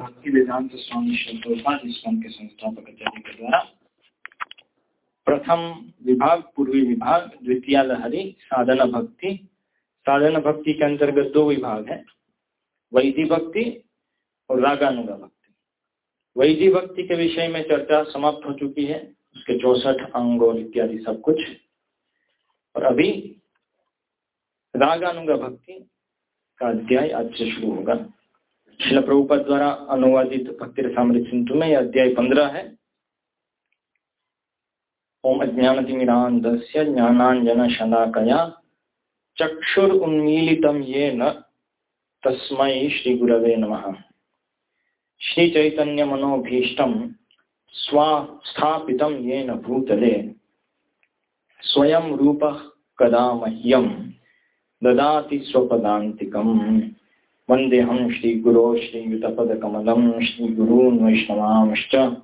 भक्ति वेदांत स्वामी शुद्धोपाद इसम के संस्थापक आचार्य के द्वारा प्रथम विभाग, पूर्वी विभाग द्वितीय लहरी साधना भक्ति। साधना भक्ति के अंतर्गत दो विभाग है, वैधि भक्ति और रागानुगा भक्ति। वैधि भक्ति के विषय में चर्चा समाप्त हो चुकी है, उसके चौसठ अंग और इत्यादि सब कुछ। और अभी रागानुगा भक्ति का अध्याय आज से शुरू होगा। शिल प्रभुपद द्वारा अनुवादित भक्ति रसामृत सिंधु में अध्याय पंद्रह है। ओम अज्ञानतिमिरांधस्य ज्ञानांजन शलाकया चक्षुर उन्मीलितम ये न तस्मै श्री गुरवे नमः। श्री चैतन्य मनोभीष्टम स्वास्थापितम ये न भूतले स्वयं रूप कदा मह्यम ददाति स्वपदान्तिकम्। वन्देऽहं श्रीगुरो श्रीयुतपदकमलं श्रीगुरून् वैष्णवांश्च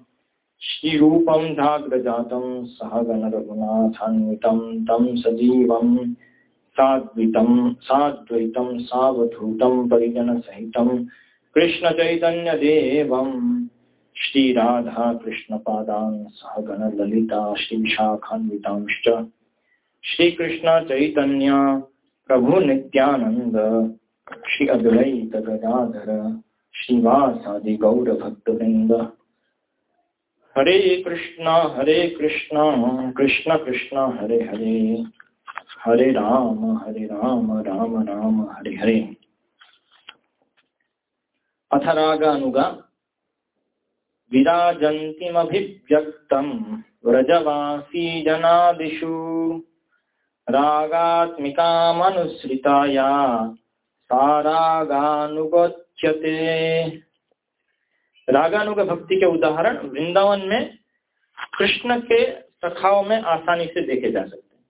श्रीरूपं धाग्रजातं सहगणरघुनाथान्वितं तं सजीवं साद्वितं, साद्वैतं सावधूतं परिजनसहितं कृष्णचैतन्यदेवं। श्रीराधा कृष्णपादान् सहगणललिता श्रीशाखान्वितांश्च। श्रीकृष्ण चैतन्य प्रभु नित्यानंद श्री अद्वैत गदाधर, श्रीवासादि गौर भक्तवृंद हरे कृष्णा हरे कृष्णा, कृष्ण कृष्ण, हरे हरे। हरे राम हरे राम राम राम, हरे हरे। अथ रागानुगा। विराजन्तीमभिव्यक्तं व्रजवासी जनादिषु। रागात्मिकामनुसृताया। सारागानुगोच्यते रागानुग भक्ति के उदाहरण वृंदावन में कृष्ण के सखाओं में आसानी से देखे जा सकते हैं।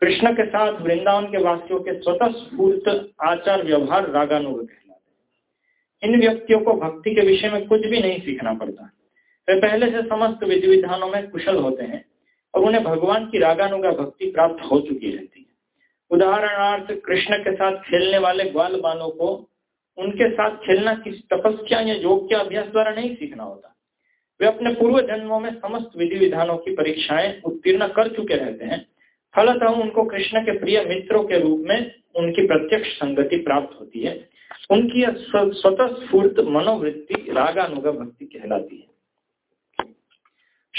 कृष्ण के साथ वृंदावन के वासियों के स्वतः स्फूर्त आचार व्यवहार रागानुग कहलाते हैं। इन व्यक्तियों को भक्ति के विषय में कुछ भी नहीं सीखना पड़ता। वे पहले से समस्त विधि विधानों में कुशल होते हैं और उन्हें भगवान की रागानुगा भक्ति प्राप्त हो चुकी रहती है। उदाहरणार्थ, कृष्ण के साथ खेलने वाले ग्वाल बालों को, उनके साथ खेलना किसी तपस्या या योग के अभ्यास द्वारा नहीं सीखना होता। वे अपने पूर्व जन्मों में समस्त विधि विधानों की परीक्षाएँ उत्तीर्ण कर चुके रहते हैं। फलतः उनको कृष्ण के प्रिय मित्रों के रूप में उनकी प्रत्यक्ष संगति प्राप्त होती है। उनकी स्वतः स्फूर्त मनोवृत्ति रागानुगा भक्ति कहलाती है।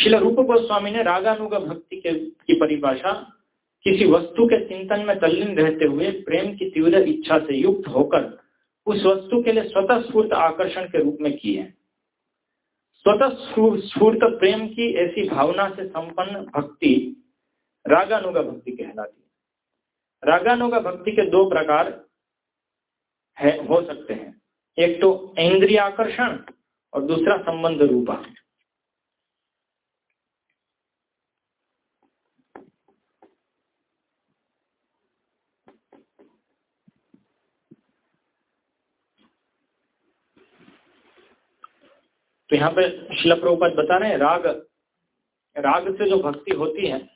शिल रूप गोस्वामी ने रागानुगा भक्ति के, की परिभाषा किसी वस्तु के चिंतन में तल्लीन रहते हुए प्रेम की तीव्र इच्छा से युक्त होकर उस वस्तु के लिए स्वतः स्फूर्त आकर्षण के रूप में किए स्वतः स्फूर्त प्रेम की ऐसी भावना से संपन्न भक्ति रागानुगा भक्ति कहलाती है। रागानुगा भक्ति के दो प्रकार है, हो सकते हैं। एक तो इंद्रिय आकर्षण और दूसरा संबंध रूपा। तो यहाँ पे शिल बता रहे हैं, राग राग से जो भक्ति होती है,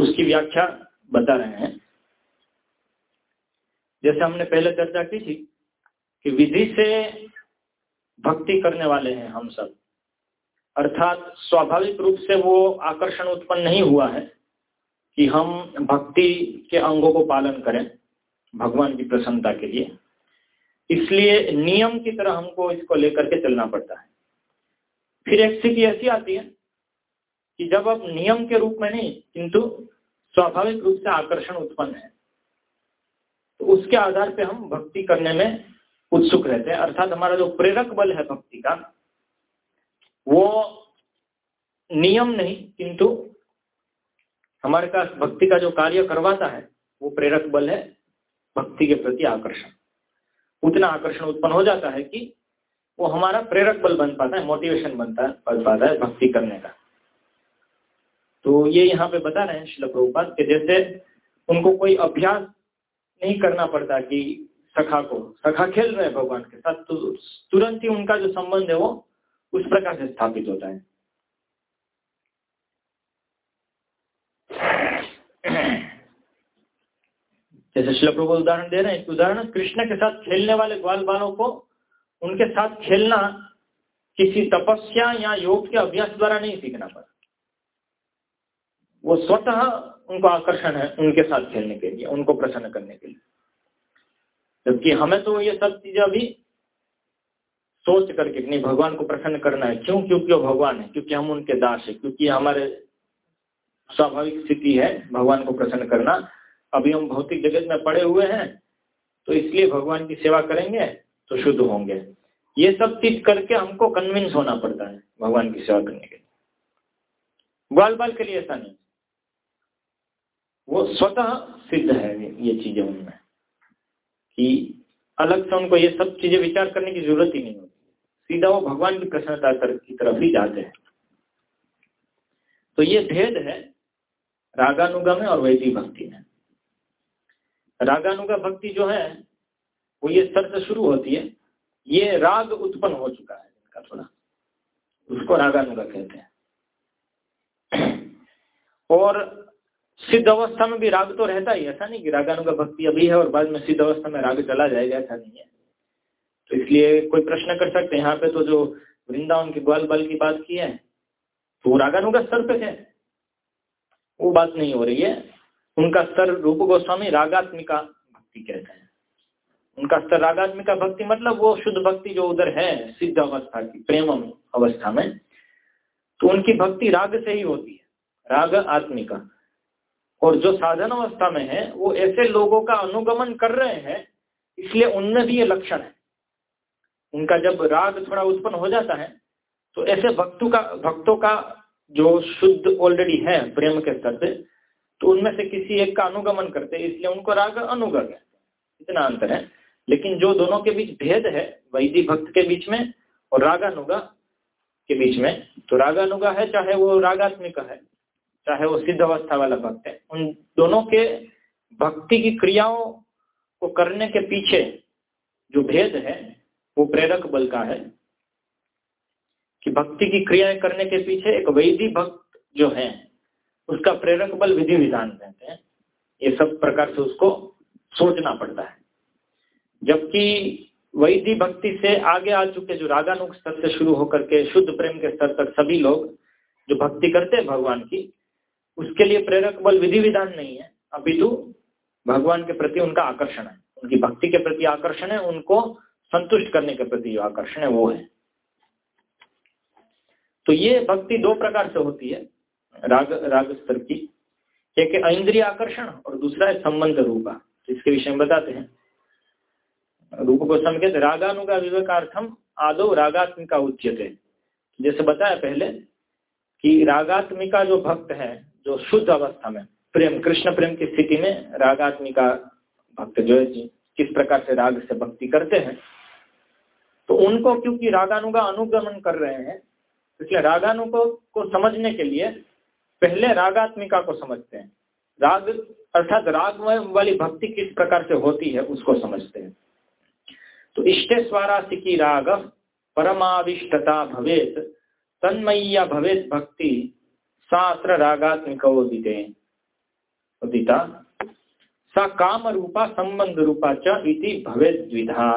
उसकी व्याख्या बता रहे हैं। जैसे हमने पहले चर्चा की थी कि विधि से भक्ति करने वाले हैं हम सब। अर्थात स्वाभाविक रूप से वो आकर्षण उत्पन्न नहीं हुआ है कि हम भक्ति के अंगों को पालन करें भगवान की प्रसन्नता के लिए। इसलिए नियम की तरह हमको इसको लेकर के चलना पड़ता है। फिर एक स्थिति ऐसी आती है कि जब आप नियम के रूप में नहीं, किंतु स्वाभाविक रूप से आकर्षण उत्पन्न है तो उसके आधार पे हम भक्ति करने में उत्सुक रहते हैं। अर्थात हमारा जो प्रेरक बल है भक्ति का, वो नियम नहीं, किंतु हमारे पास भक्ति का जो कार्य करवाता है, वो प्रेरक बल है भक्ति के प्रति आकर्षण। उतना आकर्षण उत्पन्न हो जाता है कि वो हमारा प्रेरक बल बन पाता है मोटिवेशन बनता है बन पाता है भक्ति करने का। तो ये यहाँ पे बता रहे हैं शिल प्रभुपाद के जैसे उनको कोई अभ्यास नहीं करना पड़ता कि सखा को, सखा खेल रहे भगवान के साथ तो तुरंत ही उनका जो संबंध है वो उस प्रकार से स्थापित होता है। जैसे शिल प्रभु उदाहरण दे रहे हैं उदाहरण कृष्ण के साथ खेलने वाले ग्वाल बालों को उनके साथ खेलना किसी तपस्या या योग के अभ्यास द्वारा नहीं सीखना पड़ा। वो स्वतः उनको आकर्षण है उनके साथ खेलने के लिए, उनको प्रसन्न करने के लिए। जबकि हमें तो ये सब चीज़ें अभी सोच करके नहीं, भगवान को प्रसन्न करना है। क्यों? क्योंकि वो भगवान है, क्योंकि हम उनके दास है, क्योंकि हमारे स्वाभाविक स्थिति है भगवान को प्रसन्न करना। अभी हम भौतिक जगत में पड़े हुए हैं तो इसलिए भगवान की सेवा करेंगे। तो शुद्ध होंगे। ये सब चीज़ करके हमको कन्विंस होना पड़ता है, भगवान की सेवा करने के लिए। बाल बाल के लिए ऐसा नहीं। वो स्वतः सिद्ध है ये चीज़ें उनमें, कि अलग से उनको ये सब चीज़ें विचार करने की ज़रूरत ही नहीं होती। सीधा वो भगवान की प्रसन्नता की तरफ़ ही जाते हैं। तो ये भेद है रागानुगा में और वैदिक भक्ति में। रागानुगा भक्ति जो है वो ये स्तर से शुरू होती है। ये राग उत्पन्न हो चुका है इनका थोड़ा उसको रागानुगा कहते हैं। और सिद्ध अवस्था में भी राग तो रहता ही ऐसा नहीं कि रागानुगा भक्ति अभी है और बाद में सिद्ध अवस्था में राग चला जाएगा, ऐसा नहीं है। तो इसलिए कोई प्रश्न कर सकते हैं। यहाँ पे तो जो वृंदावन के ग्वाल बल की बात की है तो रागानुगा स्तर पे है। वो बात नहीं हो रही है। उनका स्तर रूप गोस्वामी रागात्मिका भक्ति कहते हैं। उनका स्तर रागात्मिका भक्ति मतलब वो शुद्ध भक्ति जो उधर है, सिद्ध अवस्था की प्रेम अवस्था में तो उनकी भक्ति राग से ही होती है, राग आत्मिका। और जो साधन अवस्था में है, वो ऐसे लोगों का अनुगमन कर रहे हैं, इसलिए उनमें भी ये लक्षण है। उनका जब राग थोड़ा उत्पन्न हो जाता है तो ऐसे भक्तों का भक्तों का जो शुद्ध ऑलरेडी है, प्रेम के स्तर से तो उनमें से किसी एक का अनुगमन करते हैं, इसलिए उनको राग अनुगम है। इतना अंतर है। लेकिन जो दोनों के बीच भेद है, वैदिक भक्त के बीच में और रागानुगा के बीच में तो रागानुगा है, चाहे वो रागात्मिक है, चाहे वो सिद्ध अवस्था वाला भक्त है, उन दोनों के भक्ति की क्रियाओं को करने के पीछे जो भेद है, वो प्रेरक बल का है कि भक्ति की क्रियाएँ करने के पीछे एक वैदिक भक्त जो है, उसका प्रेरक बल विधि विधान कहते हैं। ये सब प्रकार से उसको सोचना पड़ता है। जबकि वैधि भक्ति से आगे आ चुके जो रागानुक स्तर से शुरू होकर के शुद्ध प्रेम के स्तर तक सभी लोग जो भक्ति करते हैं भगवान की, उसके लिए प्रेरक बल विधि विधान नहीं है। अपितु भगवान के प्रति उनका आकर्षण है। उनकी भक्ति के प्रति आकर्षण है, उनको संतुष्ट करने के प्रति जो आकर्षण है वो है। तो ये भक्ति दो प्रकार से होती है, राग राग स्तर की। एक है इंद्रिय आकर्षण और दूसरा है संबंध रूपा। तो इसके विषय में बताते हैं। रूप को समझे रागानुगा विवेकार्थम आदो रागात्मिका उच्यते। जैसे बताया पहले कि रागात्मिका जो भक्त है, जो शुद्ध अवस्था में, प्रेम, कृष्ण प्रेम की स्थिति में रागात्मिका भक्त जो है किस प्रकार से राग से भक्ति करते हैं तो उनको क्योंकि रागानुगा अनुगमन कर रहे हैं, इसलिए रागानुको को समझने के लिए पहले रागात्मिका को समझते हैं। राग, अर्थात राग वाली भक्ति किस प्रकार से होती है, उसको समझते हैं। तो इष्टे स्वारासिकी राग परमाविष्टता भवेत, तन्मय्या भवेत भक्ति शास्त्र रागात्मिक उदिता, सा काम रूपा संबंध रूपा च इति भवेत द्विधा।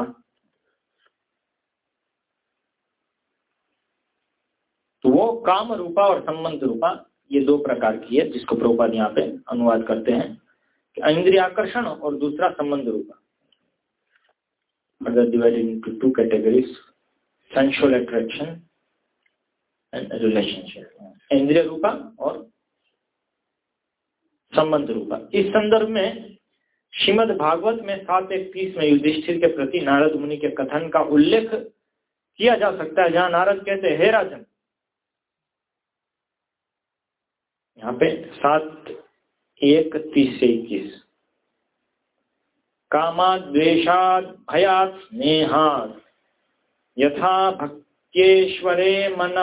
तो वो काम रूपा और संबंध रूपा ये दो प्रकार की है, जिसको प्रभुपाद यहाँ पे अनुवाद करते हैं, कि इंद्रिय आकर्षण और दूसरा संबंध रूपा divided into two categories sensual attraction and relationship इंद्रिय रूपा और संबंध रूपा इस संदर्भ में श्रीमद भागवत में सात इकतीस में युधिष्ठिर के प्रति नारद मुनि के कथन का उल्लेख किया जा सकता है, जहाँ नारद कहते हे राजन, यहाँ पे सात एक तीस से इक्कीस। कामाद्वेशाद भयात स्नेहात। यथा भक्त्येश्वरे मन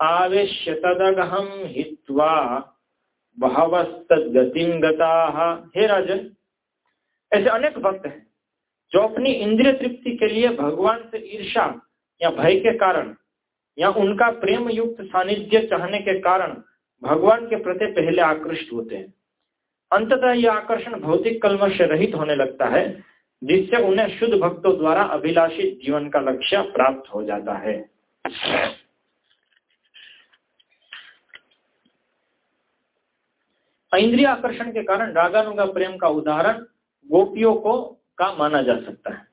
आवेश्य तदगहम हित्वा बहवस्तगतिम गता। हे राजन ऐसे अनेक भक्त हैं जो अपनी इंद्रिय तृप्ति के लिए भगवान से ईर्षा या भय के कारण या उनका प्रेम युक्त सानिध्य चाहने के कारण भगवान के प्रति पहले आकृष्ट होते हैं। अंततः यह आकर्षण भौतिक कलमश रहित होने लगता है, जिससे उन्हें शुद्ध भक्तों द्वारा अभिलाषित जीवन का लक्ष्य प्राप्त हो जाता है। इंद्रिय आकर्षण के कारण रागानुगा प्रेम का उदाहरण गोपियों को का माना जा सकता है।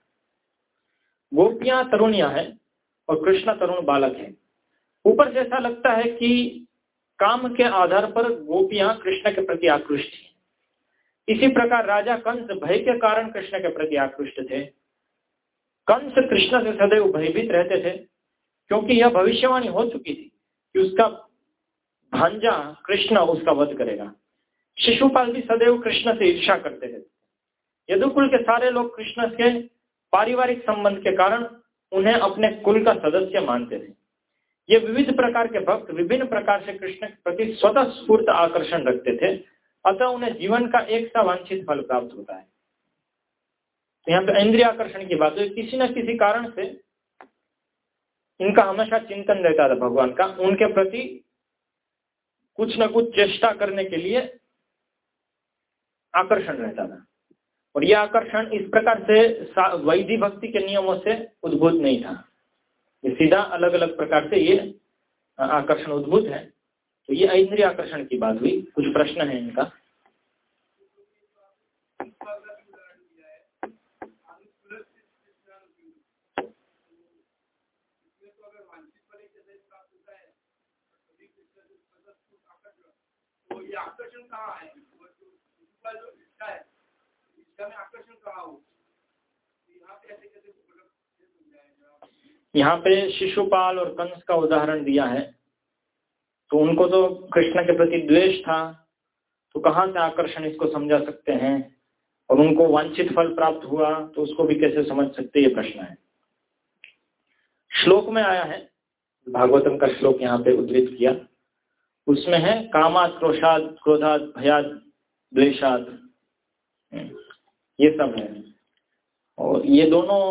गोपियाँ तरुणिया है और कृष्ण तरुण बालक है। ऊपर से ऐसा लगता है कि काम के आधार पर गोपियाँ कृष्ण के प्रति आकृष्ट इसी प्रकार राजा कंस भय के कारण कृष्ण के प्रति आकृष्ट थे। कंस कृष्ण से सदैव भयभीत रहते थे, क्योंकि यह भविष्यवाणी हो चुकी थी कि उसका भांजा कृष्ण उसका वध करेगा। शिशुपाल भी सदैव कृष्ण से ईर्षा करते थे। यदुकुल के सारे लोग कृष्ण के पारिवारिक संबंध के कारण उन्हें अपने कुल का सदस्य मानते थे। ये विविध प्रकार के भक्त विभिन्न प्रकार से कृष्ण के प्रति स्वतः स्फूर्त आकर्षण रखते थे। अतः उन्हें जीवन का एक सा वांछित फल प्राप्त होता है। तो यहाँ पे इंद्रिय आकर्षण की बात है। किसी न किसी कारण से इनका हमेशा चिंतन रहता था भगवान का। उनके प्रति कुछ न कुछ चेष्टा करने के लिए आकर्षण रहता था। और यह आकर्षण इस प्रकार से वैधि भक्ति के नियमों से उद्भूत नहीं था। सीधा अलग अलग प्रकार से ये आकर्षण उद्भूत है। तो ये इंद्रिय आकर्षण की बात हुई। कुछ प्रश्न है इनका? यहाँ पे शिशुपाल और कंस का उदाहरण दिया है। तो उनको तो कृष्ण के प्रति द्वेष था। तो कहाँ से आकर्षण इसको समझा सकते हैं? और उनको वांछित फल प्राप्त हुआ तो उसको भी कैसे समझ सकते? ये प्रश्न है। श्लोक में आया है, भागवतम का श्लोक यहाँ पे उद्धृत किया। उसमें है, कामात क्रोशाद क्रोधात भयाद द्वेशाद ये सब है। और ये दोनों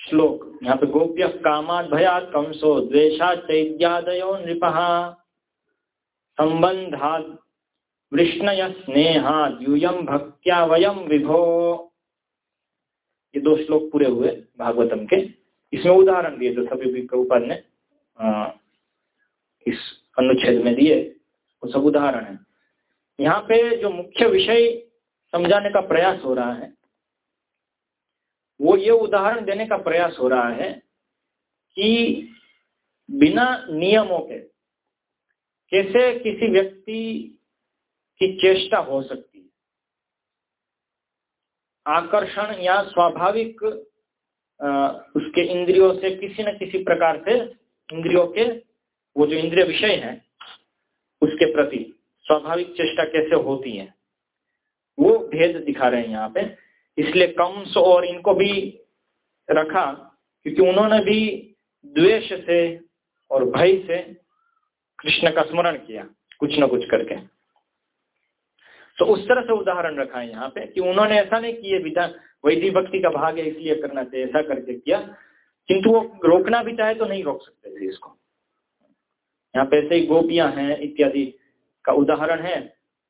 श्लोक, यहाँ पे गोप्य कामात, भयात, कंसो द्वेशा चैद्यादयो नृप। संबंधात वृष्णय स्नेहाद यूयम भक्त्या वयम विभो। ये दो श्लोक पूरे हुए भागवतम के। इसमें उदाहरण दिए जो सभी भी ने इस अनुच्छेद में दिए। वो सब उदाहरण है। यहाँ पे जो मुख्य विषय समझाने का प्रयास हो रहा है, वो ये उदाहरण देने का प्रयास हो रहा है कि बिना नियमों के कैसे किसी व्यक्ति की चेष्टा हो सकती है? आकर्षण या स्वाभाविक उसके इंद्रियों से किसी न किसी प्रकार से इंद्रियों के, वो जो इंद्रिय विषय है, उसके प्रति स्वाभाविक चेष्टा कैसे होती है? वो भेद दिखा रहे हैं यहाँ पे। इसलिए कंस और इनको भी रखा, क्योंकि उन्होंने भी द्वेष से और भय से कृष्ण का स्मरण किया, कुछ न कुछ करके। तो उस तरह से उदाहरण रखा है यहाँ पे कि उन्होंने ऐसा नहीं किए विधान वैदिक भक्ति का भाग है इसलिए करना चाहिए, ऐसा करके किया, किंतु वो रोकना भी चाहे तो नहीं रोक सकते थे इसको। यहाँ पे ऐसे ही गोपियाँ हैं, इत्यादि का उदाहरण है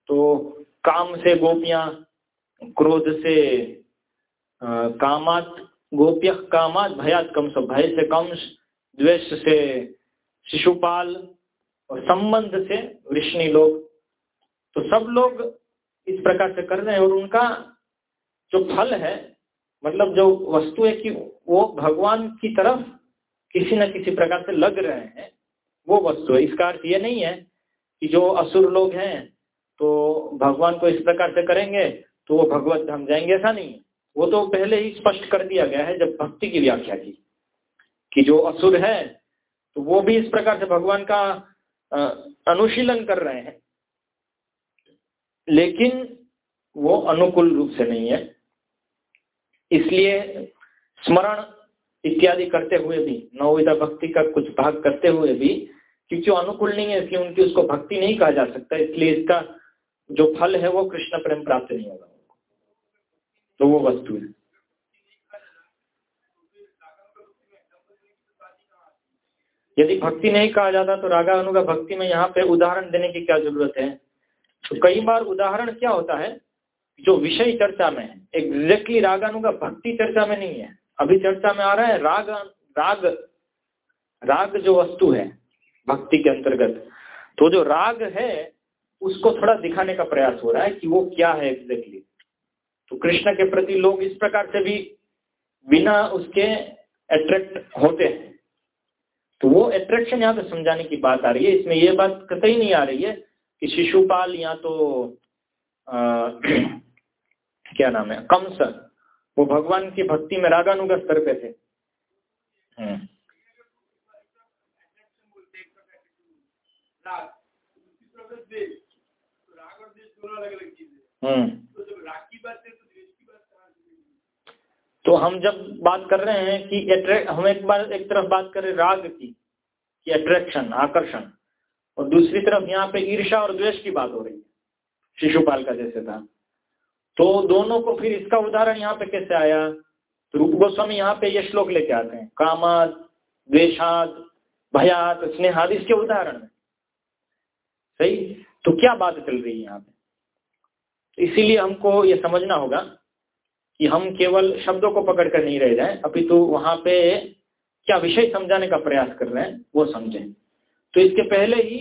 तो काम से गोपियाँ, क्रोध से कामात गोप्य कामात भयात कम सब भय से कम द्वेष से शिशुपाल और संबंध से ऋषि लोग। तो सब लोग इस प्रकार से कर रहे हैं और उनका जो फल है मतलब जो वस्तु है कि वो भगवान की तरफ़ किसी न किसी प्रकार से लग रहे हैं, वो वस्तु है। इसका अर्थ ये नहीं है कि जो असुर लोग हैं तो भगवान को इस प्रकार से करेंगे तो वो भगवत धाम जाएँगे, ऐसा नहीं। है वो तो पहले ही स्पष्ट कर दिया गया है जब भक्ति की व्याख्या की कि जो असुर है तो वो भी इस प्रकार से भगवान का अनुशीलन कर रहे हैं। लेकिन वो अनुकूल रूप से नहीं है। इसलिए स्मरण इत्यादि करते हुए भी नवविधा भक्ति का कुछ भाग करते हुए भी, क्योंकि अनुकूल नहीं है, इसलिए उनकी उसको भक्ति नहीं कहा जा सकता, इसलिए इसका जो फल है वो कृष्ण प्रेम प्राप्त नहीं होगा। तो वो वस्तु है। यदि भक्ति नहीं कहा जाता तो रागा अनुगा भक्ति में यहाँ पे उदाहरण देने की क्या ज़रूरत है? तो कई बार उदाहरण क्या होता है? जो विषय चर्चा में है एग्जैक्टली रागानुगा भक्ति चर्चा में नहीं है। अभी चर्चा में आ रहा है राग राग राग जो वस्तु है भक्ति के अंतर्गत तो जो राग है उसको थोड़ा दिखाने का प्रयास हो रहा है कि वो क्या है एग्जैक्टली तो कृष्ण के प्रति लोग इस प्रकार से भी बिना उसके अट्रैक्ट होते हैं। तो वो अट्रैक्शन यहाँ पे समझाने की बात आ रही है। इसमें ये बात कतई नहीं आ रही है कि शिशुपाल या तो आ, क्या नाम है कंस वो भगवान की भक्ति में रागानुगा स्तर पे थे। हम्म। हम्म। तो हम जब बात कर रहे हैं कि हम एक बार, एक तरफ़ बात कर राग की, कि अट्रैक्शन आकर्षण, और दूसरी तरफ़ यहाँ पे ईर्षा और द्वेष की बात हो रही है, शिशुपाल का जैसे था। तो दोनों को फिर इसका उदाहरण यहाँ पे कैसे आया? तो रूप गोस्वामी यहाँ पे ये श्लोक लेके आते हैं, कामाद द्वेशाद भयात स्नेहाद, इसके उदाहरण है। सही? तो क्या बात चल रही है यहाँ पे? तो इसीलिए हमको ये समझना होगा कि हम केवल शब्दों को पकड़ कर नहीं रह जाए अभी तो वहाँ पे क्या विषय समझाने का प्रयास कर रहे हैं, वो समझें। तो इसके पहले ही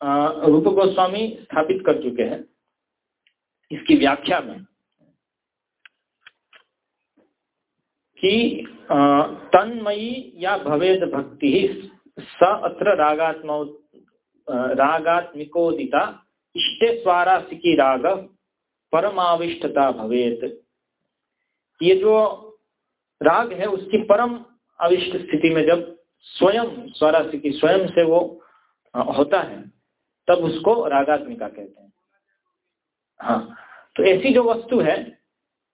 रूप गोस्वामी स्थापित कर चुके हैं, इसकी व्याख्या में, कि तन्मयी या भवेद भक्ति स अत्र रागात्म रागात्मिकोदिता, इष्टे स्वारासिकी राग परमाविष्टता भवेत। ये जो राग है, उसकी परम अविष्ट स्थिति में जब स्वयं स्वरस स्वरासिकी स्वयं से वो होता है, तब उसको रागात्मिका कहते हैं। हाँ तो ऐसी जो वस्तु है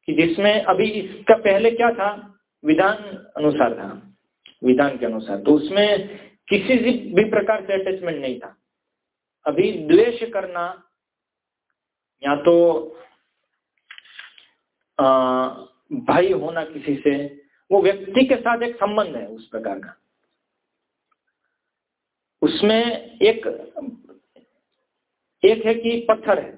कि जिसमें अभी इसका पहले क्या था? विधान अनुसार था। विधान के अनुसार। तो उसमें किसी भी प्रकार से अटैचमेंट नहीं था। अभी द्वेष करना या तो भाई होना किसी से, वो व्यक्ति के साथ एक संबंध है उस प्रकार का। उसमें एक एक है कि पत्थर है।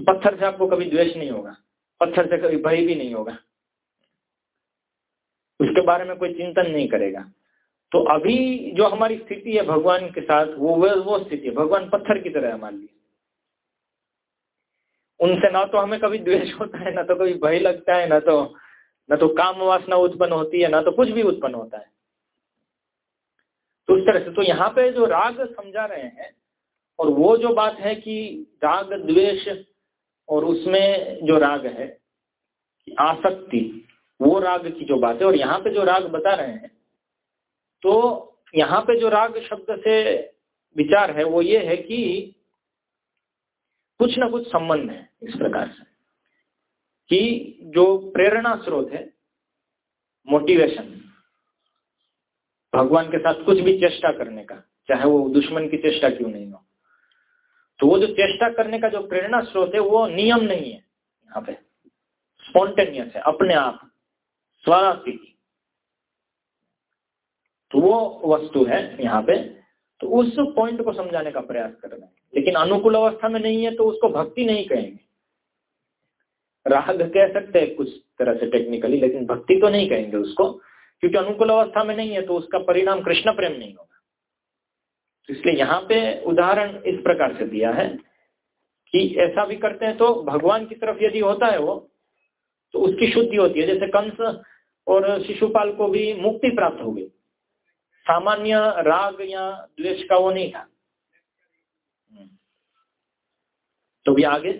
पत्थर से आपको कभी द्वेष नहीं होगा, पत्थर से कभी भय भी नहीं होगा। उसके बारे में कोई चिंतन नहीं करेगा। तो अभी जो हमारी स्थिति है भगवान के साथ वो वो स्थिति है। भगवान पत्थर की तरह है, मान लीजिए। उनसे ना तो हमें कभी द्वेष होता है, ना तो कभी भय लगता है, ना तो ना तो काम वासना उत्पन्न होती है, ना तो कुछ भी उत्पन्न होता है। तो उस तरह से तो यहाँ पे जो राग समझा रहे हैं, और वो जो बात है कि राग, द्वेष, और उसमें जो राग है आसक्ति, वो राग की जो बात है, और यहाँ पे जो राग बता रहे हैं तो यहाँ पे जो राग शब्द से विचार है, वो ये है कि कुछ ना कुछ संबंध है इस प्रकार से, कि जो प्रेरणा स्रोत है मोटिवेशन भगवान के साथ कुछ भी चेष्टा करने का, चाहे वो दुश्मन की चेष्टा क्यों नहीं हो तो वो जो चेष्टा करने का जो प्रेरणा स्रोत है, वो नियम नहीं है यहाँ पे। स्पॉन्टेनियस है, अपने आप स्वरासी तो वो वस्तु है यहाँ पे तो उस पॉइंट को समझाने का प्रयास कर रहे हैं। लेकिन अनुकूल अवस्था में नहीं है तो उसको भक्ति नहीं कहेंगे। राग कह सकते हैं कुछ तरह से टेक्निकली लेकिन भक्ति तो नहीं कहेंगे उसको, क्योंकि अनुकूल अवस्था में नहीं है तो उसका परिणाम कृष्ण प्रेम नहीं होगा। तो इसलिए यहाँ पे उदाहरण इस प्रकार से दिया है कि ऐसा भी करते हैं तो भगवान की तरफ़ यदि होता है वो तो उसकी शुद्धि होती है। जैसे कंस और शिशुपाल को भी मुक्ति प्राप्त हो गई। सामान्य राग या द्वेष का वो नहीं था। तो भी आगे,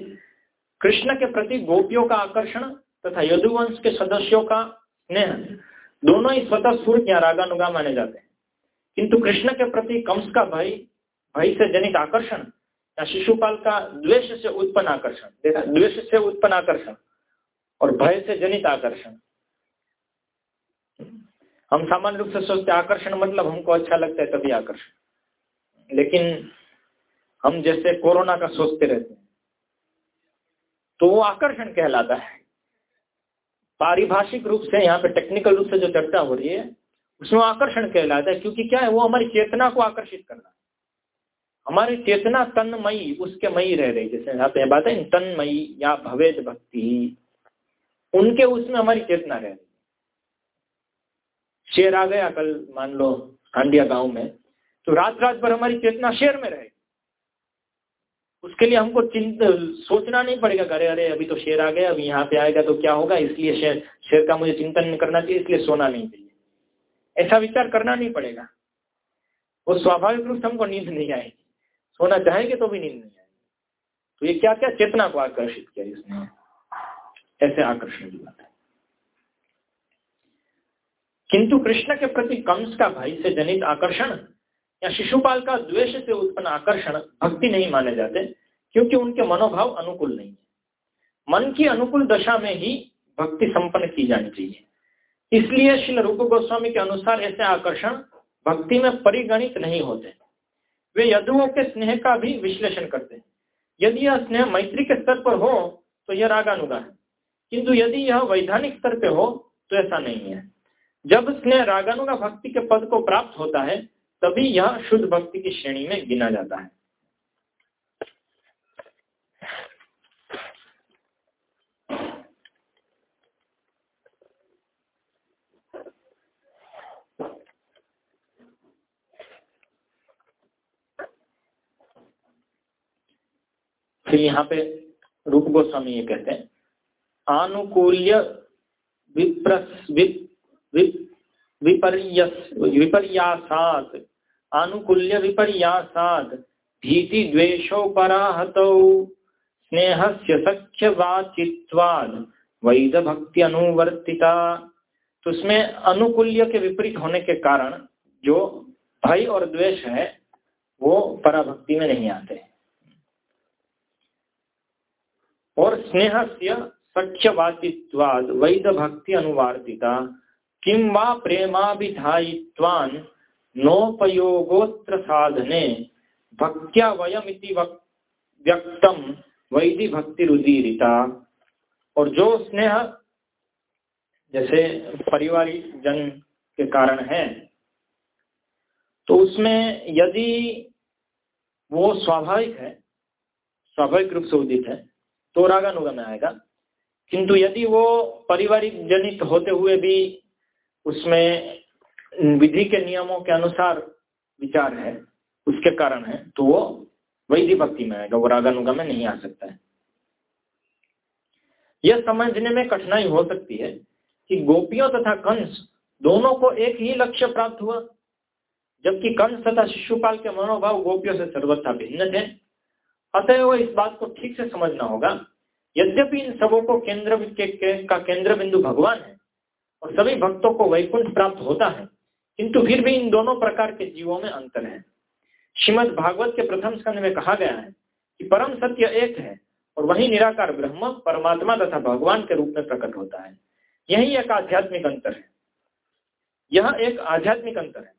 कृष्ण के प्रति गोपियों का आकर्षण तथा यदुवंश के सदस्यों का स्नेह, दोनों ही स्वतः स्फूर्त या रागानुगा माने जाते हैं। किंतु कृष्ण के प्रति कंस का भय भय से जनित आकर्षण या शिशुपाल का द्वेष से उत्पन्न आकर्षण, देखा, द्वेष से उत्पन्न आकर्षण और भय से जनित आकर्षण। हम सामान्य रूप से सोचते आकर्षण मतलब हमको अच्छा लगता है तभी आकर्षण। लेकिन हम जैसे कोरोना का सोचते रहते हैं तो वो आकर्षण कहलाता है। पारिभाषिक रूप से, यहाँ पे टेक्निकल रूप से जो चर्चा हो रही है, उसमें आकर्षण कहलाता है, क्योंकि क्या है, वो हमारी चेतना को आकर्षित करना हमारी चेतना तन्मयी, उसके मई रह रही जैसे यहाँ पे बात है, तन्मयी या भवेद भक्ति, उनके उसमें हमारी चेतना रह रही शेर आ गया कल, मान लो हांडिया गाँव में तो रात रात भर हमारी चेतना शेर में रहेगी। उसके लिए हमको चिंता, सोचना नहीं पड़ेगा अरे अरे, अभी तो शेर आ गया, अभी यहाँ पे आएगा तो क्या होगा? इसलिए शेर शेर का मुझे चिंतन करना चाहिए, इसलिए सोना नहीं चाहिए। ऐसा विचार करना नहीं पड़ेगा। वो स्वाभाविक रूप से हमको नींद नहीं आएगी। सोना चाहेंगे तो भी नींद नहीं आएगी। तो ये क्या क्या चेतना को आकर्षित किया इसने? ऐसे आकर्षण की बात है। किंतु कृष्ण के प्रति कंस का भाई से जनित आकर्षण या शिशुपाल का द्वेष से उत्पन्न आकर्षण भक्ति नहीं माने जाते। क्योंकि उनके मनोभाव अनुकूल नहीं है। मन की अनुकूल दशा में ही भक्ति संपन्न की जानी चाहिए। इसलिए श्री रूप गोस्वामी के अनुसार ऐसे आकर्षण भक्ति में परिगणित नहीं होते। वे यदुओं के स्नेह का भी विश्लेषण करते हैं। यदि यह स्नेह मैत्री के स्तर पर हो तो यह रागानुगा है। किंतु यदि यह वैधानिक स्तर पर हो तो ऐसा नहीं है। जब स्नेह रागानुगा भक्ति के पद को प्राप्त होता है, तभी यह शुद्ध भक्ति की श्रेणी में गिना जाता है। फिर यहाँ पे रूप गोस्वामी ये कहते हैं, आनुकूल्य विपर्यासात आनुकूल्य विपर्यासात, भीति द्वेषो पराहतौ, स्नेहस्य सख्यवाचित्वाद वैद भक्ति अनुवर्तिता। तो उसमें अनुकूल्य के विपरीत होने के कारण जो भय और द्वेष है, वो पराभक्ति में नहीं आते। और स्नेह से सख्यवाचित्वाद वैद भक्ति अनुवार्तिता किं वा प्रेमाभिधायित्वान् नोपयोगोत्र साधने भक्त्या वयमिति व्यक्तम वैधि भक्ति रुदीरिता और जो स्नेह, जैसे पारिवारिक जन के कारण है तो उसमें यदि वो स्वाभाविक है, स्वाभाविक रूप से उदित है तो रागानुगम में आएगा। किंतु यदि वो पारिवारिक जनित होते हुए भी उसमें विधि के नियमों के अनुसार विचार है, उसके कारण है तो वो वैधि भक्ति में आएगा, वो रागानुगा में नहीं आ सकता है। यह समझने में कठिनाई हो सकती है कि गोपियों तथा कंस दोनों को एक ही लक्ष्य प्राप्त हुआ, जबकि कंस तथा शिशुपाल के मनोभाव गोपियों से सर्वथा भिन्न थे। अतएव इस बात को ठीक से समझना होगा यद्यपि इन सबों को केंद्र के, के, का केंद्र बिंदु भगवान है और सभी भक्तों को वैकुंठ प्राप्त होता है किंतु फिर भी इन दोनों प्रकार के जीवों में अंतर है। श्रीमद भागवत के प्रथम स्कंद में कहा गया है कि परम सत्य एक है और वही निराकार ब्रह्म परमात्मा तथा भगवान के रूप में प्रकट होता है। यही एक आध्यात्मिक अंतर है। यह एक आध्यात्मिक अंतर है।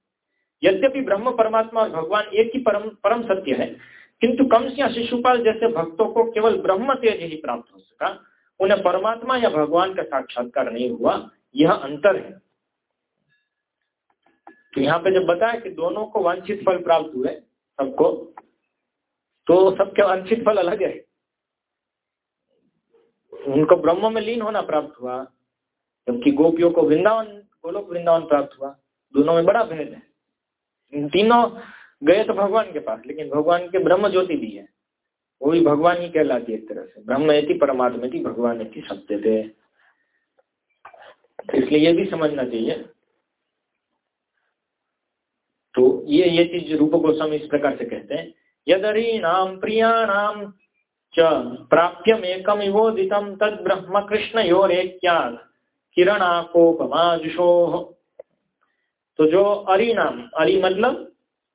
यद्यपि ब्रह्म परमात्मा और भगवान एक ही परम परम सत्य है किंतु कंस या शिशुपाल जैसे भक्तों को केवल ब्रह्म तेज ही प्राप्त हो सका, उन्हें परमात्मा या भगवान का साक्षात्कार नहीं हुआ, यह अंतर है। तो यहाँ पे जब बताया कि दोनों को वांछित फल प्राप्त हुए, सबको तो सबके वांछित फल अलग है। उनको ब्रह्म में लीन होना प्राप्त हुआ, जबकि गोपियों को वृंदावन, गोलोक वृंदावन प्राप्त हुआ, दोनों में बड़ा भेद है। इन तीनों गए तो भगवान के पास, लेकिन भगवान के ब्रह्म ज्योति भी है। वो भी भगवान ही कहलाती है एक तरह से। ब्रह्म थी परमात्मा थी भगवान थी सत्य थे इसलिए ये भी समझना चाहिए। तो ये ये चीज़ रूप गोस्वामी इस प्रकार से कहते हैं यदरी नाम प्रियाणाम च प्राप्यम एकम इवोदितम तद ब्रह्म कृष्ण योर किरणाकोपमाजुषो। तो जो अरि नाम अरि मतलब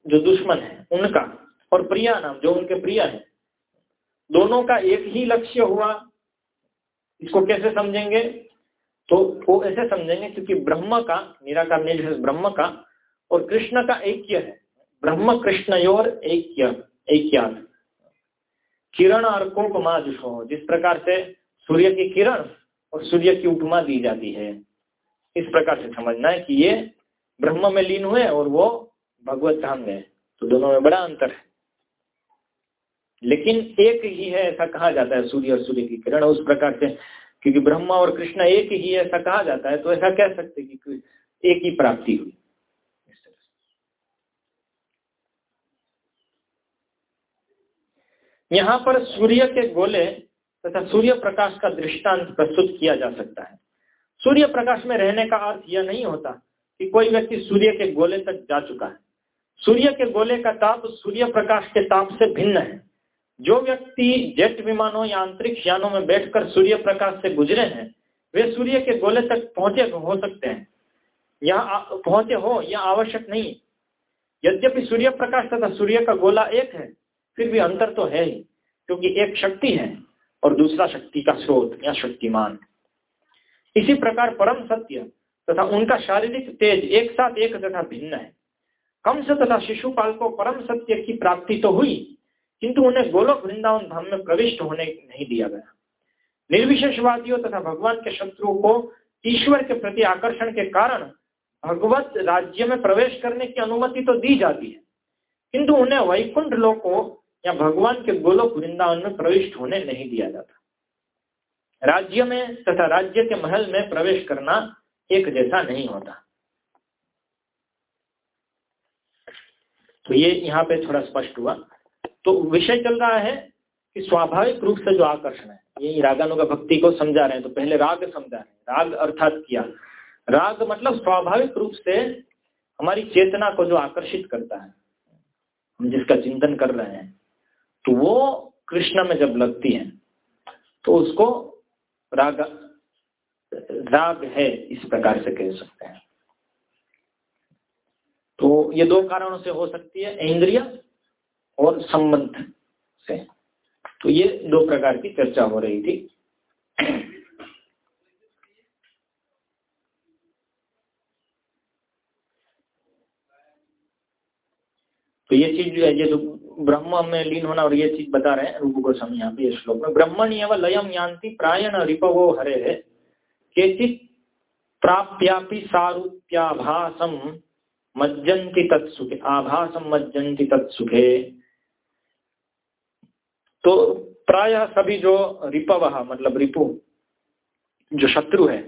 जो दुश्मन है, उनका और प्रिया नाम, जो उनके प्रिय है, दोनों का एक ही लक्ष्य हुआ। इसको कैसे समझेंगे? तो वो ऐसे समझेंगे क्योंकि ब्रह्म का निराकार निर्देश ब्रह्म का, और कृष्ण का ऐक्य है। ब्रह्म, कृष्ण, योर, ऐक्य ऐक्या किरण और उपमा जो जिस प्रकार से सूर्य की किरण और सूर्य की उपमा दी जाती है, इस प्रकार से समझना है कि ये ब्रह्म में लीन हुए और वो भगवत धाम में तो दोनों में बड़ा अंतर है। लेकिन एक ही है ऐसा कहा जाता है, सूर्य और सूर्य की किरण उस प्रकार से, क्योंकि ब्रह्मा और कृष्ण एक ही है ऐसा कहा जाता है तो ऐसा कह सकते कि एक ही प्राप्ति हुई। यहाँ पर सूर्य के गोले तथा सूर्य प्रकाश का दृष्टांत प्रस्तुत किया जा सकता है। सूर्य प्रकाश में रहने का अर्थ यह नहीं होता कि कोई व्यक्ति सूर्य के गोले तक जा चुका है। सूर्य के गोले का ताप सूर्य प्रकाश के ताप से भिन्न है। जो व्यक्ति जेट विमानों या अंतरिक्ष यानों में बैठकर सूर्य प्रकाश से गुजरे हैं, वे सूर्य के गोले तक पहुँचे हो सकते हैं। यहाँ पहुँचे हो यह आवश्यक नहीं। यद्यपि सूर्य प्रकाश तथा सूर्य का गोला एक है, फिर भी अंतर तो है ही, क्योंकि एक शक्ति है और दूसरा शक्ति का स्रोत या शक्तिमान। इसी प्रकार परम सत्य तथा उनका शारीरिक तेज एक साथ एक तथा भिन्न है। कंस तथा शिशुपाल को परम सत्य की प्राप्ति तो हुई, किंतु उन्हें गोलोक वृंदावन धाम में प्रविष्ट होने नहीं दिया गया। निर्विशेषवादियों तथा भगवान के शत्रुओं को ईश्वर के प्रति आकर्षण के कारण भगवत राज्य में प्रवेश करने की अनुमति तो दी जाती है, किंतु उन्हें वैकुंठ लोको या भगवान के गोलोक वृंदावन में प्रविष्ट होने नहीं दिया जाता। राज्य में तथा राज्य के महल में प्रवेश करना एक जैसा नहीं होता। तो ये यहाँ पे थोड़ा स्पष्ट हुआ। तो विषय चल रहा है कि स्वाभाविक रूप से जो आकर्षण है यही रागानुगा भक्ति को समझा रहे हैं तो पहले राग समझा रहे हैं। राग अर्थात किया? राग मतलब स्वाभाविक रूप से हमारी चेतना को जो आकर्षित करता है, हम जिसका चिंतन कर रहे हैं तो वो कृष्ण में जब लगती है तो उसको राग राग है, इस प्रकार से कह सकते हैं। तो ये दो कारणों से हो सकती है, इंद्रिय और संबंध से। तो ये दो प्रकार की चर्चा हो रही थी। तो ये चीज़ जो है, ये जो ब्रह्म में लीन होना और ये चीज़ बता रहे हैं, रूप को गोस्वामी यहाँ पे श्लोक में ब्रह्मण एवं लयम यान्ति प्रायण रिपवो हरे है केचित प्राप्यापि सारूप्याभासम मज्जंती तत्सुखे आभासम मज्जंती तत्सुखे। तो प्राय सभी जो रिपव मतलब रिपु, जो शत्रु है,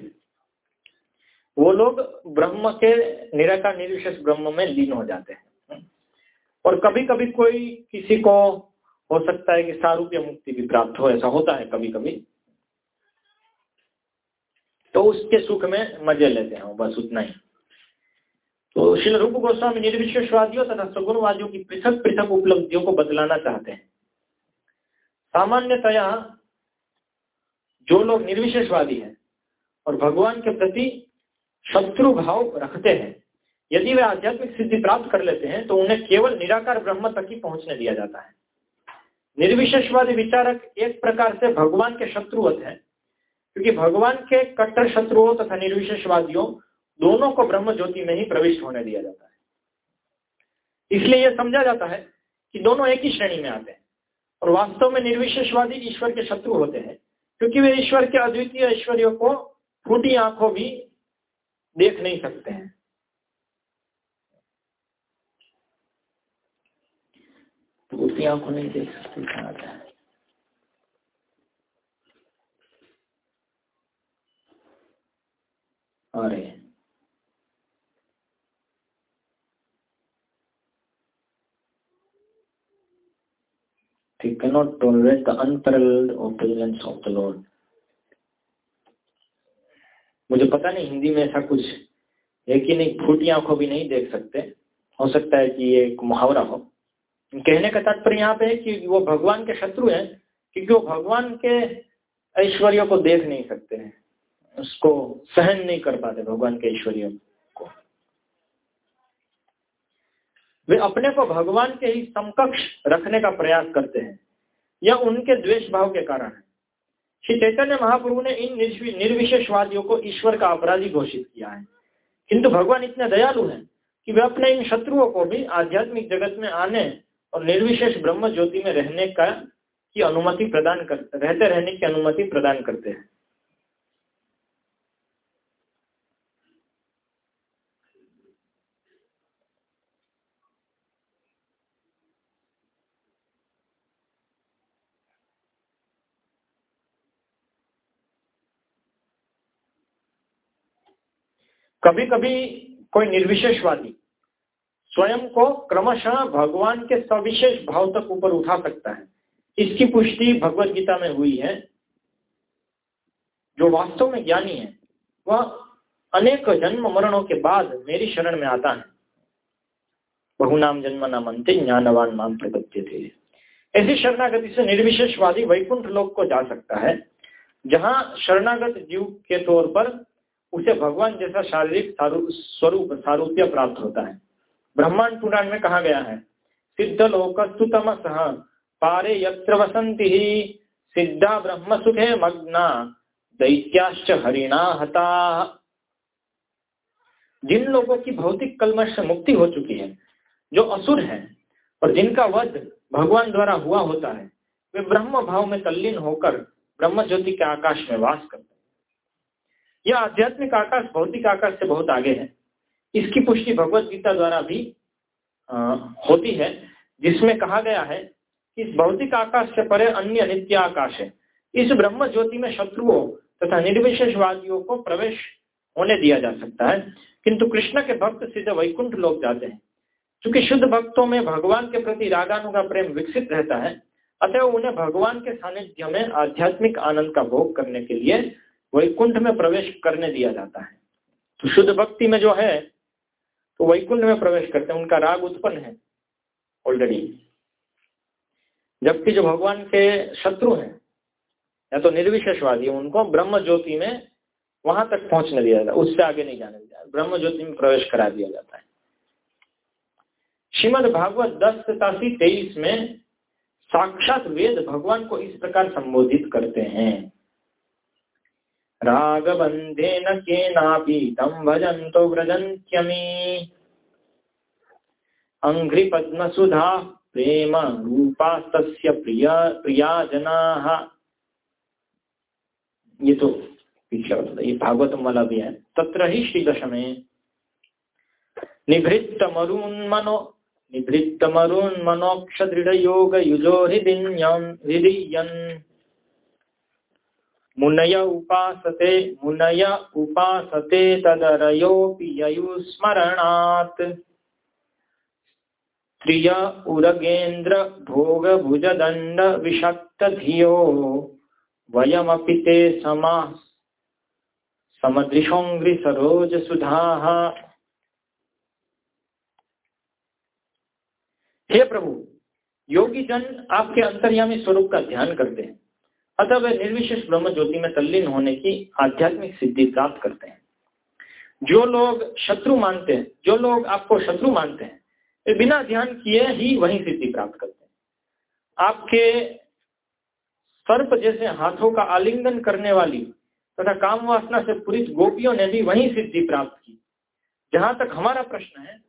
वो लोग ब्रह्म के निराकार निर्विशेष ब्रह्म में लीन हो जाते हैं। और कभी कभी कोई किसी को, हो सकता है कि सारूप्य मुक्ति भी प्राप्त हो, ऐसा होता है कभी कभी तो उसके सुख में मज़े लेते हैं बस उतना ही। तो श्री रूप गोस्वामी निर्विशेषवादियों तथा सगुणवादियों की पृथक पृथक उपलब्धियों को बदलाना चाहते हैं। सामान्यतया जो लोग निर्विशेषवादी हैं और भगवान के प्रति शत्रु भाव रखते हैं, यदि वे आध्यात्मिक सिद्धि प्राप्त कर लेते हैं तो उन्हें केवल निराकार ब्रह्म तक ही पहुँचने दिया जाता है। निर्विशेषवादी विचारक एक प्रकार से भगवान के शत्रुवत है, क्योंकि भगवान के कट्टर शत्रुओं तथा निर्विशेषवादियों दोनों को ब्रह्म ज्योति में ही प्रविष्ट होने दिया जाता है। इसलिए यह समझा जाता है कि दोनों एक ही श्रेणी में आते हैं और वास्तव में निर्विशेषवादी ईश्वर के शत्रु होते हैं, क्योंकि वे ईश्वर के अद्वितीय ऐश्वर्यों को फूटी आँखों भी देख नहीं सकते हैं। फूटी आँखों नहीं देख सकते कहा अरे। He cannot tolerate the unparalleled opulence of the Lord. मुझे पता नहीं हिंदी में ऐसा कुछ है कि नहीं, फूटी आँखों भी नहीं देख सकते। हो सकता है कि ये एक मुहावरा हो। कहने का तात्पर्य यहाँ पे है कि वो भगवान के शत्रु हैं, क्योंकि वो भगवान के ऐश्वर्य को देख नहीं सकते हैं। उसको सहन नहीं कर पाते भगवान के ऐश्वर्य को। वे अपने को भगवान के ही समकक्ष रखने का प्रयास करते हैं यह उनके द्वेष भाव के कारण है। श्री चैतन्य महाप्रभु ने इन निर्विशेषवादियों को ईश्वर का अपराधी घोषित किया है। किंतु भगवान इतने दयालु हैं कि वे अपने इन शत्रुओं को भी आध्यात्मिक जगत में आने और निर्विशेष ब्रह्म ज्योति में रहने का की अनुमति प्रदान कर, रहते रहने की अनुमति प्रदान करते हैं। कभी कभी कोई निर्विशेषवादी स्वयं को क्रमशः भगवान के सविशेष भाव तक ऊपर उठा सकता है। इसकी पुष्टि भगवत गीता में हुई है। जो वास्तव में ज्ञानी है, वह अनेक जन्म मरणों के बाद मेरी शरण में आता है। बहुनाम जन्म नाम अंत ज्ञानवान मान प्रगत्य थे। ऐसी शरणागति से निर्विशेषवादी वैकुंठ लोक को जा सकता है, जहाँ शरणागत जीव के तौर पर उसे भगवान जैसा शारीरिक स्वरूप, सारूप्य प्राप्त होता है। ब्रह्मांड पुराण में कहा गया है, सिद्ध लोकस्तु तमस पारे यत्र वसंती सिद्धा ब्रह्म सुखे मग्ना, दैत्याश्च हरिणा हता। जिन लोगों की भौतिक कलमश से मुक्ति हो चुकी है, जो असुर हैं, और जिनका वध भगवान द्वारा हुआ होता है, वे ब्रह्म भाव में तल्लीन होकर ब्रह्म ज्योति के आकाश में वास करते हैं। यह आध्यात्मिक आकाश भौतिक आकाश से बहुत आगे है। इसकी पुष्टि भगवत गीता द्वारा भी आ, होती है जिसमें कहा गया है कि भौतिक आकाश से परे अन्य नित्य आकाश है। इस ब्रह्म ज्योति में शत्रुओं तथा निर्विशेषवादियों को प्रवेश होने दिया जा सकता है किंतु कृष्ण के भक्त सीधे वैकुंठ लोग जाते हैं। क्योंकि शुद्ध भक्तों में भगवान के प्रति रागानुगा प्रेम विकसित रहता है अतः उन्हें भगवान के सानिध्य में आध्यात्मिक आनंद का भोग करने के लिए वैकुंठ में प्रवेश करने दिया जाता है। तो शुद्ध भक्ति में जो है तो वैकुंठ में प्रवेश करते हैं, उनका राग उत्पन्न है ऑलरेडी जबकि जो भगवान के शत्रु हैं, या तो निर्विशेषवादी उनको ब्रह्म ज्योति में वहाँ तक पहुँचने दिया जाता है, उससे आगे नहीं जाने दिया ब्रह्म ज्योति में प्रवेश करा दिया जाता है। श्रीमद भागवत दस सतासी तेईस में साक्षात वेद भगवान को इस प्रकार संबोधित करते हैं। राग बंधे न के तम भजन तो व्रजंत्यमी अंघ्रि पद्म सुधा प्रेम रूपा तस्य प्रिया प्रिया जना ये तो पीछे ये भागवतम वाला भी है। तत्र ही श्री दशमे निभृत्त मरुन मनो निभृत्त मरुन मनोक्ष दृढ़ योग युजो हृदय हृदयन। मुनय उपासते मुनय उपासते तदरयोऽपि ययुस्मरणात् त्रिय उरगेन्द्र भोगभुजदण्ड विषक्तधियो। वयमपि ते सरोज सुधाः हे प्रभु योगी जन आपके अंतर्यामी स्वरूप का ध्यान करते हैं। अतः वे निर्विशेष ब्रह्म ज्योति में तल्लीन होने की आध्यात्मिक सिद्धि प्राप्त करते हैं। जो लोग शत्रु मानते हैं, जो लोग आपको शत्रु मानते हैं, वे बिना ध्यान किए ही वही सिद्धि प्राप्त करते हैं। आपके सर्प जैसे हाथों का आलिंगन करने वाली तथा काम वासना से पूरी गोपियों ने भी वही सिद्धि प्राप्त की। जहाँ तक हमारा प्रश्न है,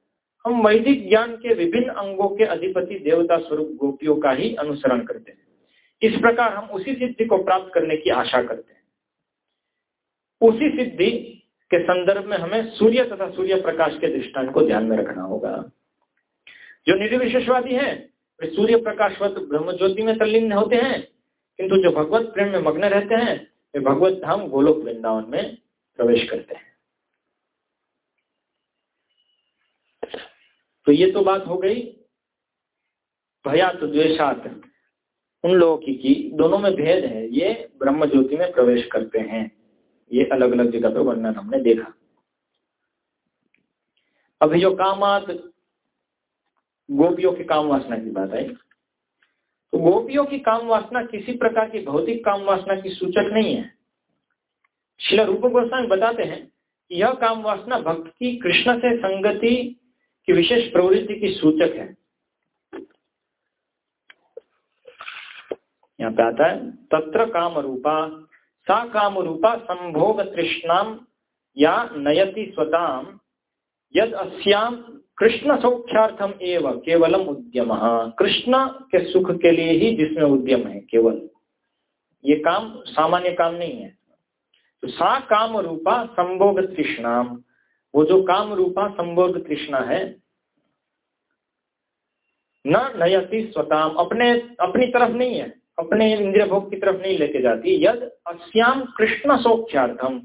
हम वैदिक ज्ञान के विभिन्न अंगों के अधिपति देवता स्वरूप गोपियों का ही अनुसरण करते हैं। इस प्रकार हम उसी सिद्धि को प्राप्त करने की आशा करते हैं। उसी सिद्धि के संदर्भ में हमें सूर्य तथा सूर्य प्रकाश के दृष्टांत को ध्यान में रखना होगा। जो निर्विशेषवादी है, वे सूर्य प्रकाशवत ब्रह्म ज्योति में तल्लीन होते हैं, किंतु जो भगवत प्रेम में मग्न रहते हैं, वे भगवत धाम गोलोक वृंदावन में प्रवेश करते हैं। तो ये तो बात हो गई। भयात द्वेषात उन लोगों की की दोनों में भेद है। ये ब्रह्म ज्योति में प्रवेश करते हैं। ये अलग अलग जगह पे वर्णन हमने देखा। अभी जो कामात, गोपियों की काम वासना की बात आई। तो गोपियों की काम वासना किसी प्रकार की भौतिक काम वासना की सूचक नहीं है। शिला रूप गोस्वामी बताते हैं कि यह काम वासना भक्त की कृष्ण से संगति की विशेष प्रवृत्ति की सूचक है। यहाँ पे आता है, तत्र काम रूपा सा काम रूपा संभोग तृष्णाम, या नयति स्वताम, यद अस्याम कृष्ण सौख्यार्थम एवं, केवलम उद्यम। कृष्ण के सुख के लिए ही जिसमें उद्यम है, केवल। ये काम, सामान्य काम नहीं है। तो सा काम रूपा संभोग तृष्णा वो जो काम रूपा संभोग तृष्णा है, न नयति स्वताम, अपने, अपनी तरफ़ नहीं है। अपने इंद्रिय भोग की तरफ़ नहीं लेके जाती। यद अस्याम कृष्ण सौख्यार्थम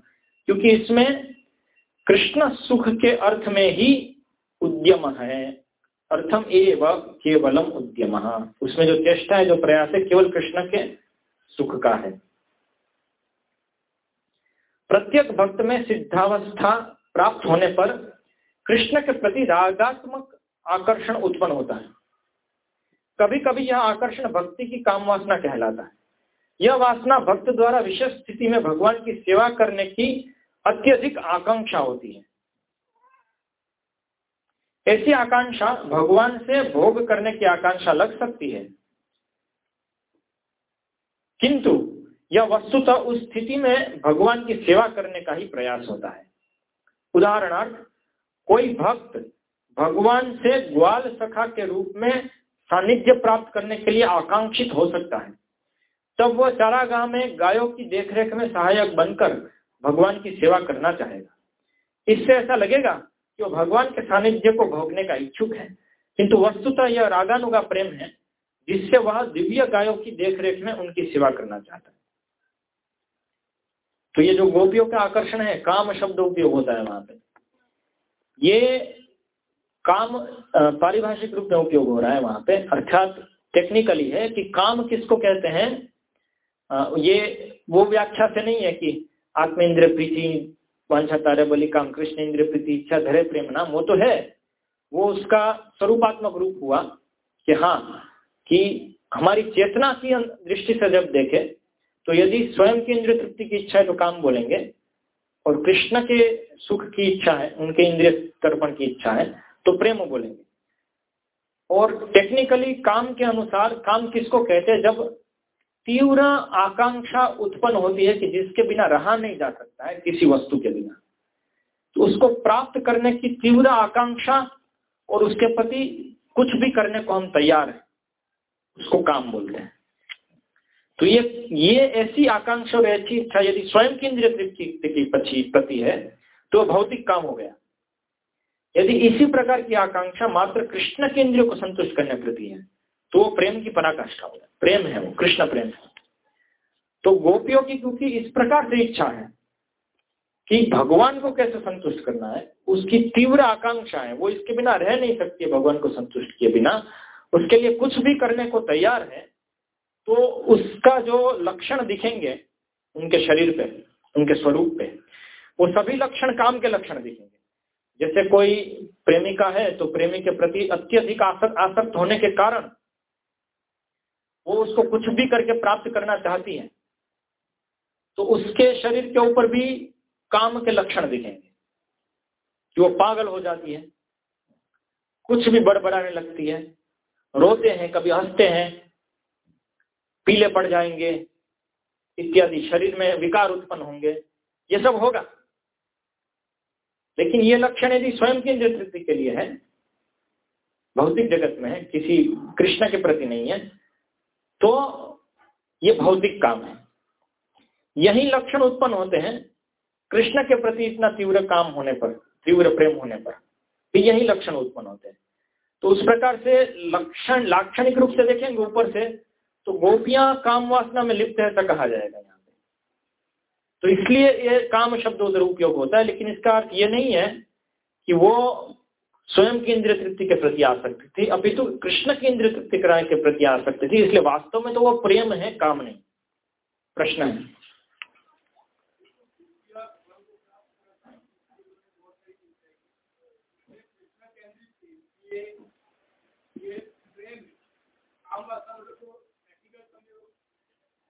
क्योंकि इसमें कृष्ण सुख के अर्थ में ही उद्यम है। अर्थम एव केवलम उद्यम। उसमें जो चेष्टा है, जो प्रयास है, केवल कृष्ण के सुख का है। प्रत्येक भक्त में सिद्धावस्था प्राप्त होने पर कृष्ण के प्रति रागात्मक आकर्षण उत्पन्न होता है। कभी कभी यह आकर्षण भक्ति की काम वासना कहलाता है। यह वासना भक्त द्वारा विशेष स्थिति में भगवान की सेवा करने की अत्यधिक आकांक्षा होती है। ऐसी आकांक्षा भगवान से भोग करने की आकांक्षा लग सकती है। किंतु यह वस्तुतः उस स्थिति में भगवान की सेवा करने का ही प्रयास होता है। उदाहरणार्थ, कोई भक्त भगवान से ग्वाल सखा के रूप में सानिध्य प्राप्त करने के लिए आकांक्षित हो सकता है। तब वह चारागाह में गायों की देखरेख में सहायक बनकर भगवान की सेवा करना चाहेगा। इससे ऐसा लगेगा कि वो भगवान के सानिध्य को भोगने का इच्छुक है। किंतु वस्तुतः यह रागानुगा प्रेम है, जिससे वह दिव्य गायों की देखरेख में उनकी सेवा करना चाहता है। तो ये जो गोपियों का आकर्षण है, काम शब्द उपयोग होता है वहाँ पे। ये काम पारिभाषिक रूप में उपयोग हो रहा है वहाँ पे। अर्थात टेक्निकली है कि काम किसको कहते हैं? ये, वो व्याख्या से नहीं है कि आत्म इंद्र प्रीति वांछा तारे बलि, काम कृष्ण इंद्र प्रीति, इच्छा धरे प्रेम, नाम, वो तो है। वो उसका स्वरूपात्मक रूप हुआ कि हाँ कि हमारी चेतना की दृष्टि से जब देखे तो यदि स्वयं की इंद्रिय तृप्ति की इच्छा है तो काम बोलेंगे, और कृष्ण के सुख की इच्छा है, उनके इंद्रिय तर्पण की इच्छा है तो प्रेम बोलेंगे। और टेक्निकली काम के अनुसार, काम किसको कहते हैं? जब तीव्र आकांक्षा उत्पन्न होती है कि जिसके बिना रहा नहीं जा सकता है, किसी वस्तु के बिना तो उसको प्राप्त करने की तीव्र आकांक्षा और उसके प्रति कुछ भी करने को हम तैयार हैं, उसको काम बोलते हैं। तो ये ये ऐसी आकांक्षा और ऐसी इच्छा यदि स्वयं की इंद्रिय तृप्ति की प्रति है तो भौतिक काम हो गया। यदि इसी प्रकार की आकांक्षा मात्र कृष्ण के इंद्रियों को संतुष्ट करने प्रति है तो वो प्रेम की पराकाष्ठा हो प्रेम है वो, कृष्ण प्रेम है। तो गोपियों की क्योंकि इस प्रकार से इच्छा है कि भगवान को कैसे संतुष्ट करना है, उसकी तीव्र आकांक्षा है, वो इसके बिना रह नहीं सकती भगवान को संतुष्ट किए बिना, उसके लिए कुछ भी करने को तैयार है तो उसका जो लक्षण दिखेंगे, उनके शरीर पे, उनके स्वरूप पे, वो सभी लक्षण काम के लक्षण दिखेंगे। जैसे कोई प्रेमिका है तो प्रेमी के प्रति अत्यधिक आसक्त आसक्त होने के कारण वो उसको कुछ भी करके प्राप्त करना चाहती है तो उसके शरीर के ऊपर भी काम के लक्षण दिखेंगे कि वो पागल हो जाती है, कुछ भी बड़बड़ाने लगती है, रोते हैं, कभी हँसते हैं, पीले पड़ जाएँगे, इत्यादि, शरीर में विकार उत्पन्न होंगे, ये सब होगा। लेकिन ये लक्षण यदि स्वयं की नेतृत्व के लिए है, भौतिक जगत में है, किसी कृष्ण के प्रति नहीं है तो ये भौतिक काम है। यही लक्षण उत्पन्न होते हैं, कृष्ण के प्रति इतना तीव्र काम होने पर, तीव्र प्रेम होने पर तो यही लक्षण उत्पन्न होते हैं। तो उस प्रकार से लक्षण, लाक्षणिक रूप से देखेंगे ऊपर से तो गोपियाँ काम वासना में लिप्त है ऐसा कहा जाएगा। तो इसलिए ये काम शब्द उधर उपयोग होता है लेकिन इसका अर्थ ये नहीं है कि वो स्वयं की इंद्रिय तृप्ति के प्रति आसक्ति थी अभी तो कृष्ण की इंद्रिय तृप्ति कराने के प्रति आसक्ति थी इसलिए वास्तव में तो वो प्रेम है काम नहीं प्रश्न है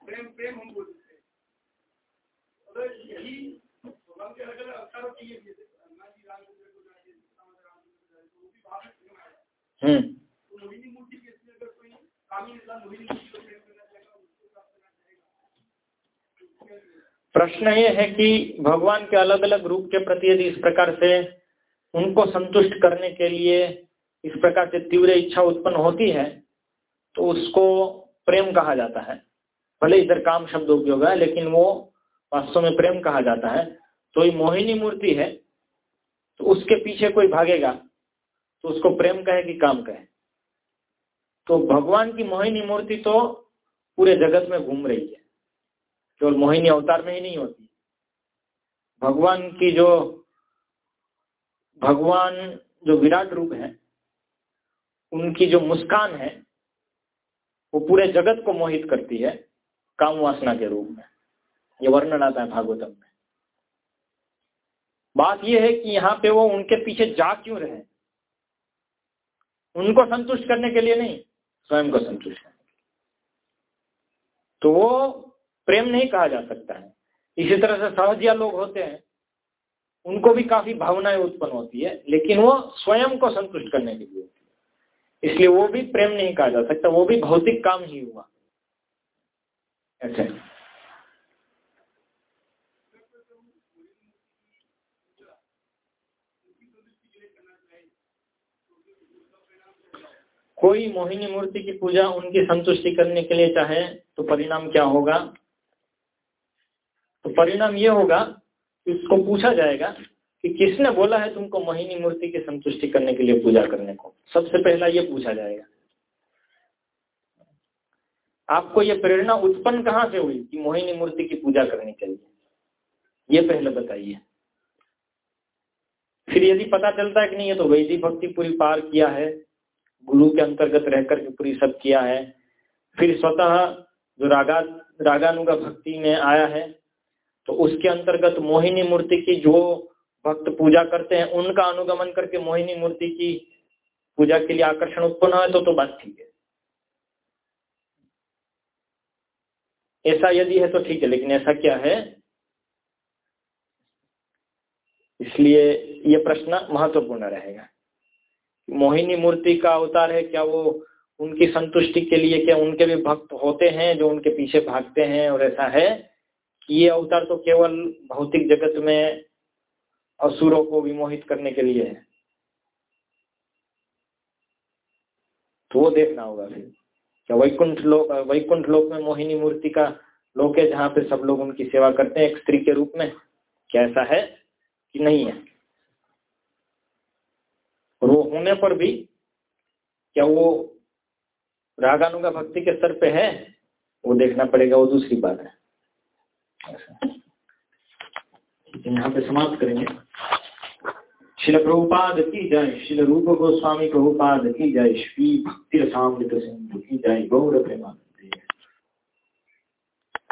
प्रेम प्रेम हम बोलते अगर तो में हम्म। तो प्रश्न ये है कि भगवान के अलग अलग रूप के प्रति यदि इस प्रकार से उनको संतुष्ट करने के लिए इस प्रकार से तीव्र इच्छा उत्पन्न होती है तो उसको प्रेम कहा जाता है। भले इधर काम शब्द उपयोग है लेकिन वो वास्तव में प्रेम कहा जाता है तो ये मोहिनी मूर्ति है तो उसके पीछे कोई भागेगा तो उसको प्रेम कहे कि काम कहे। तो भगवान की मोहिनी मूर्ति तो पूरे जगत में घूम रही है, केवल मोहिनी अवतार में ही नहीं होती। भगवान की जो, भगवान जो विराट रूप है, उनकी जो मुस्कान है, वो पूरे जगत को मोहित करती है, काम वासना के रूप में। ये वर्णन आता है भागवतम में। बात यह है कि यहाँ पे वो उनके पीछे जा क्यों रहे उनको संतुष्ट करने के लिए नहीं, स्वयं को संतुष्ट करने तो वो प्रेम नहीं कहा जा सकता है। इसी तरह से सहजिया लोग होते हैं, उनको भी काफ़ी भावनाएँ उत्पन्न होती है, लेकिन वो स्वयं को संतुष्ट करने के लिए होती है। इसलिए वो भी प्रेम नहीं कहा जा सकता, वो भी भौतिक काम ही हुआ। ऐसे। कोई मोहिनी मूर्ति की पूजा उनकी संतुष्टि करने के लिए चाहे तो परिणाम क्या होगा? तो परिणाम ये होगा कि उसको पूछा जाएगा कि किसने बोला है तुमको मोहिनी मूर्ति की संतुष्टि करने के लिए पूजा करने को? सबसे पहला ये पूछा जाएगा। आपको ये प्रेरणा उत्पन्न कहाँ से हुई कि मोहिनी मूर्ति की पूजा करनी चाहिए ये पहले बताइए। फिर यदि पता चलता है कि नहीं, ये तो वैदिक भक्ति पूरी पार किया है। गुरु के अंतर्गत रहकर के पूरी सब किया है। फिर स्वतः जो रागा, रागानुगा भक्ति में आया है तो उसके अंतर्गत मोहिनी मूर्ति की जो भक्त पूजा करते हैं, उनका अनुगमन करके मोहिनी मूर्ति की पूजा के लिए आकर्षण उत्पन्न है तो तो बात ठीक है। ऐसा यदि है तो ठीक है, लेकिन ऐसा क्या है? इसलिए ये प्रश्न महत्वपूर्ण रहेगा। मोहिनी मूर्ति का अवतार है, क्या वो उनकी संतुष्टि के लिए, क्या उनके भी भक्त होते हैं जो उनके पीछे भागते हैं और ऐसा है कि ये अवतार तो केवल भौतिक जगत में असुरों को विमोहित करने के लिए है? तो वो देखना होगा फिर। क्या वैकुंठ लोक वैकुंठ लोक में मोहिनी मूर्ति का लोक है जहाँ पे सब लोग उनकी सेवा करते हैं एक स्त्री के रूप में? क्या ऐसा है कि नहीं है? और वो होने पर भी क्या वो रागानुगा भक्ति के स्तर पे है? वो देखना पड़ेगा, वो दूसरी बात है। यहाँ पे समाप्त करेंगे। शिल प्रभुपाद की जय, शिल रूप गोस्वामी प्रभुपाद की जय, श्री भक्ति रसामृत सिंधु की जय, गौर प्रेमा